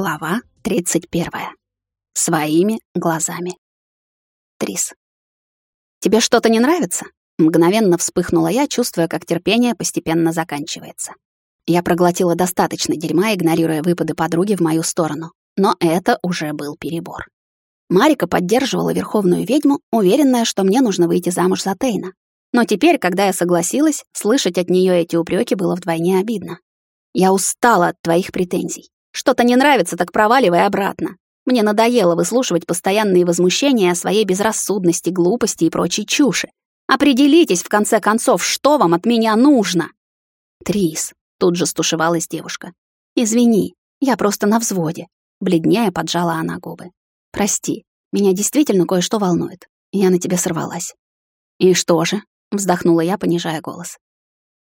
Глава 31. Своими глазами. Трис. «Тебе что-то не нравится?» Мгновенно вспыхнула я, чувствуя, как терпение постепенно заканчивается. Я проглотила достаточно дерьма, игнорируя выпады подруги в мою сторону. Но это уже был перебор. Марика поддерживала верховную ведьму, уверенная, что мне нужно выйти замуж за Тейна. Но теперь, когда я согласилась, слышать от нее эти упреки было вдвойне обидно. Я устала от твоих претензий. Что-то не нравится, так проваливай обратно. Мне надоело выслушивать постоянные возмущения о своей безрассудности, глупости и прочей чуши. Определитесь, в конце концов, что вам от меня нужно. Трис, тут же стушевалась девушка. Извини, я просто на взводе. Бледнее поджала она губы. Прости, меня действительно кое-что волнует. Я на тебя сорвалась. И что же? Вздохнула я, понижая голос.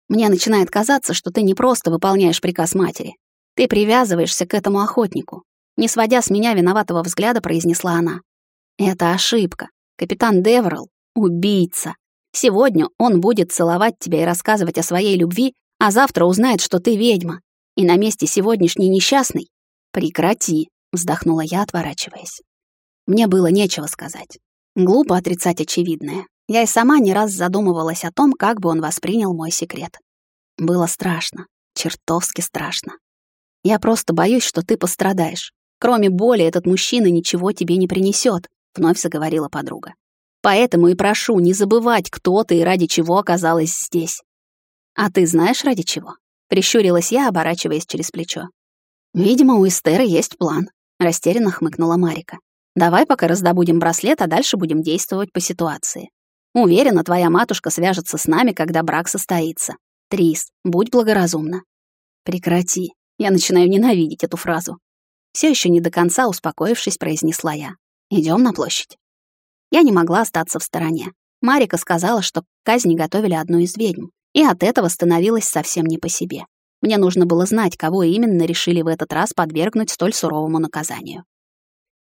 Мне начинает казаться, что ты не просто выполняешь приказ матери, ты привязываешься к этому охотнику. Не сводя с меня виноватого взгляда, произнесла она. Это ошибка. Капитан Деверл — убийца. Сегодня он будет целовать тебя и рассказывать о своей любви, а завтра узнает, что ты ведьма. И на месте сегодняшней несчастной... Прекрати, вздохнула я, отворачиваясь. Мне было нечего сказать. Глупо отрицать очевидное. Я и сама не раз задумывалась о том, как бы он воспринял мой секрет. Было страшно, чертовски страшно. Я просто боюсь, что ты пострадаешь. Кроме боли этот мужчина ничего тебе не принесет, вновь заговорила подруга. Поэтому и прошу не забывать, кто ты и ради чего оказалась здесь. А ты знаешь, ради чего? Прищурилась я, оборачиваясь через плечо. Видимо, у Эстеры есть план, растерянно хмыкнула Марика. Давай пока раздобудем браслет, а дальше будем действовать по ситуации. Уверена, твоя матушка свяжется с нами, когда брак состоится. Трис, будь благоразумна. Прекрати, я начинаю ненавидеть эту фразу. Все еще не до конца успокоившись, произнесла я. Идем на площадь. Я не могла остаться в стороне. Марика сказала, что к казни готовили одну из ведьм, и от этого становилось совсем не по себе. Мне нужно было знать, кого именно решили в этот раз подвергнуть столь суровому наказанию.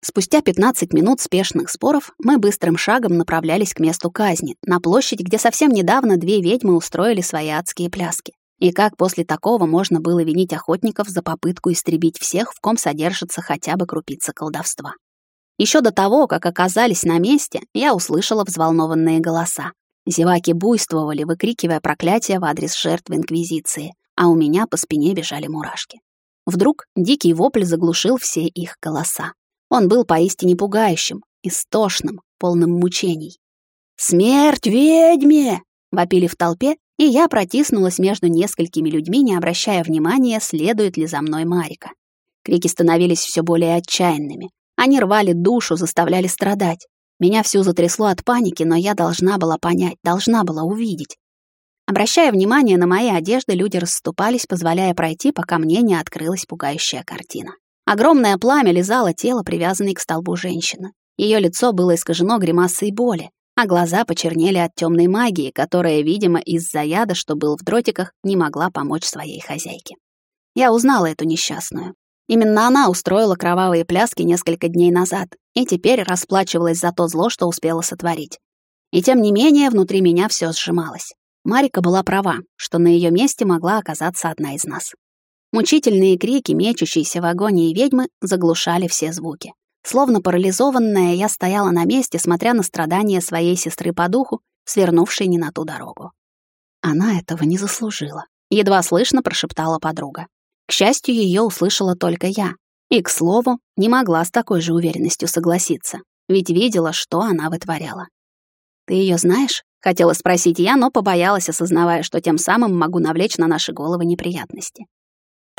Спустя 15 минут спешных споров мы быстрым шагом направлялись к месту казни, на площадь, где совсем недавно две ведьмы устроили свои адские пляски. И как после такого можно было винить охотников за попытку истребить всех, в ком содержится хотя бы крупица колдовства? Еще до того, как оказались на месте, я услышала взволнованные голоса. Зеваки буйствовали, выкрикивая проклятия в адрес жертв Инквизиции, а у меня по спине бежали мурашки. Вдруг дикий вопль заглушил все их голоса. Он был поистине пугающим, истошным, полным мучений. «Смерть ведьме!» — вопили в толпе, и я протиснулась между несколькими людьми, не обращая внимания, следует ли за мной Марика. Крики становились все более отчаянными. Они рвали душу, заставляли страдать. Меня всю затрясло от паники, но я должна была понять, должна была увидеть. Обращая внимание на мои одежды, люди расступались, позволяя пройти, пока мне не открылась пугающая картина. Огромное пламя лизало тело, привязанное к столбу женщины. Ее лицо было искажено гримасой боли а глаза почернели от темной магии, которая, видимо, из-за яда, что был в дротиках, не могла помочь своей хозяйке. Я узнала эту несчастную. Именно она устроила кровавые пляски несколько дней назад и теперь расплачивалась за то зло, что успела сотворить. И тем не менее, внутри меня все сжималось. Марика была права, что на ее месте могла оказаться одна из нас. Мучительные крики, мечущиеся в агонии ведьмы, заглушали все звуки. Словно парализованная, я стояла на месте, смотря на страдания своей сестры по духу, свернувшей не на ту дорогу. Она этого не заслужила. Едва слышно прошептала подруга. К счастью, ее услышала только я. И, к слову, не могла с такой же уверенностью согласиться, ведь видела, что она вытворяла. «Ты ее знаешь?» — хотела спросить я, но побоялась, осознавая, что тем самым могу навлечь на наши головы неприятности.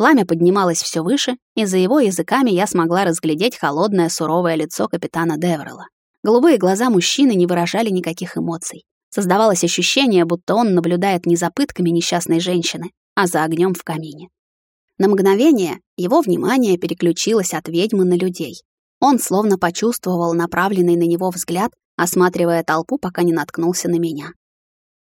Пламя поднималось все выше, и за его языками я смогла разглядеть холодное, суровое лицо капитана Деверла. Голубые глаза мужчины не выражали никаких эмоций. Создавалось ощущение, будто он наблюдает не за пытками несчастной женщины, а за огнем в камине. На мгновение его внимание переключилось от ведьмы на людей. Он словно почувствовал направленный на него взгляд, осматривая толпу, пока не наткнулся на меня.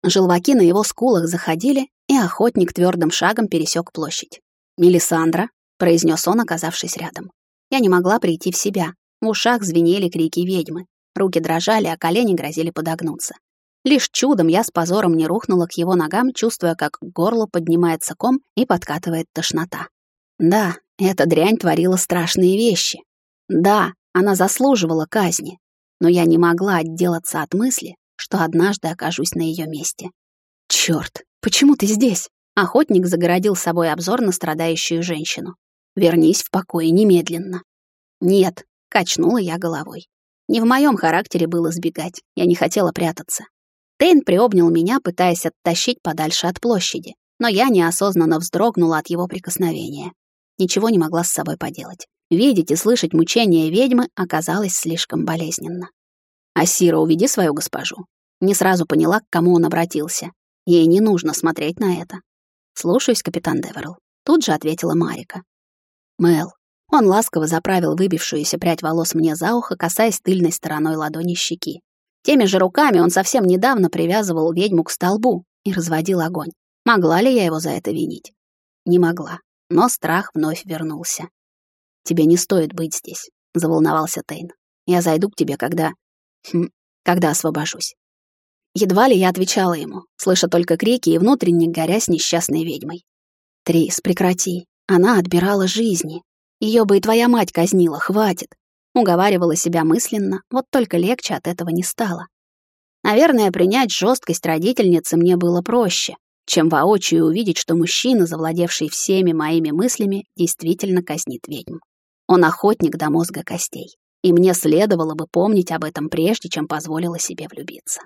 Желваки на его скулах заходили, и охотник твердым шагом пересек площадь. «Мелисандра», — произнес он, оказавшись рядом. Я не могла прийти в себя. В ушах звенели крики ведьмы. Руки дрожали, а колени грозили подогнуться. Лишь чудом я с позором не рухнула к его ногам, чувствуя, как к горлу поднимается ком и подкатывает тошнота. Да, Эта дрянь творила страшные вещи. Да, она заслуживала казни, но я не могла отделаться от мысли, что однажды окажусь на ее месте. Черт, почему ты здесь? Охотник загородил собой обзор на страдающую женщину. Вернись в покой немедленно. Нет, качнула я головой. Не в моем характере было сбегать, я не хотела прятаться. Тейн приобнял меня, пытаясь оттащить подальше от площади, но я неосознанно вздрогнула от его прикосновения. Ничего не могла с собой поделать. Видеть и слышать мучения ведьмы оказалось слишком болезненно. «Асира, уведи свою госпожу». Не сразу поняла, к кому он обратился. Ей не нужно смотреть на это. «Слушаюсь, капитан Деверл», — тут же ответила Марика. «Мэл». Он ласково заправил выбившуюся прядь волос мне за ухо, касаясь тыльной стороной ладони щеки. Теми же руками он совсем недавно привязывал ведьму к столбу и разводил огонь. Могла ли я его за это винить? Не могла, но страх вновь вернулся. «Тебе не стоит быть здесь», — заволновался Тейн. «Я зайду к тебе, когда... Хм, когда освобожусь». Едва ли я отвечала ему, слыша только крики и внутренне горя с несчастной ведьмой. «Трис, прекрати. Она отбирала жизни. Ее бы и твоя мать казнила, хватит». Уговаривала себя мысленно, вот только легче от этого не стало. Наверное, принять жесткость родительницы мне было проще, чем воочию увидеть, что мужчина, завладевший всеми моими мыслями, действительно казнит ведьм. Он охотник до мозга костей, и мне следовало бы помнить об этом прежде, чем позволила себе влюбиться.